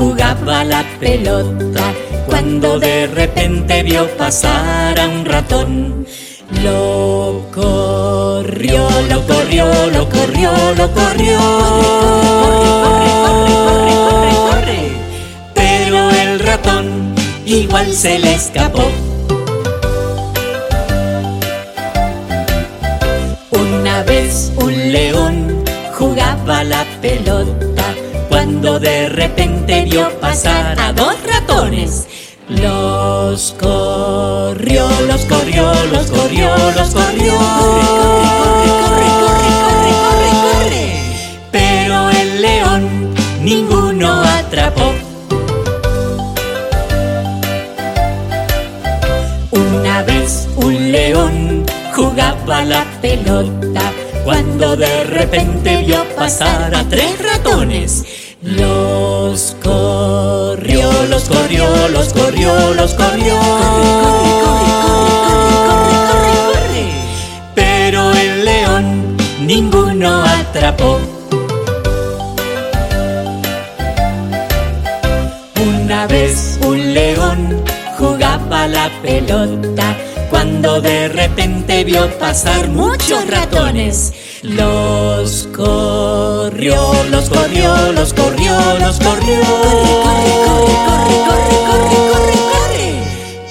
jugaba la pelota cuando de repente vio pasar a un ratón. Lo corrió, lo corrió, lo corrió, lo corrió. Corre, corre, corre, Pero el ratón igual se le escapó. Una vez un león jugaba la pelota de repente vio pasar a dos ratones. Los corrió, los corrió, los corrió, los corrió. Corre, corre, corre, corre, corre, corre, corre. Pero el león ninguno atrapó. Una vez un león jugaba la pelota cuando de repente vio pasar a tres ratones. Los corrió, los corrió, los corrió, los corrió. Corre, corre, corre, corre, corre, corre, corre. Pero el león ninguno atrapó. Una vez un león jugaba la pelota cuando de repente vio pasar muchos ratones. Los corrió, los corrió, los corrió, los corrió. Corre, corre, corre, corre, corre, corre, corre, corre.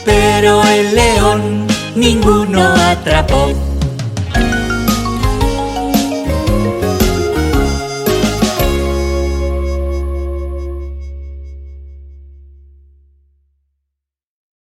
Pero el león ninguno atrapó.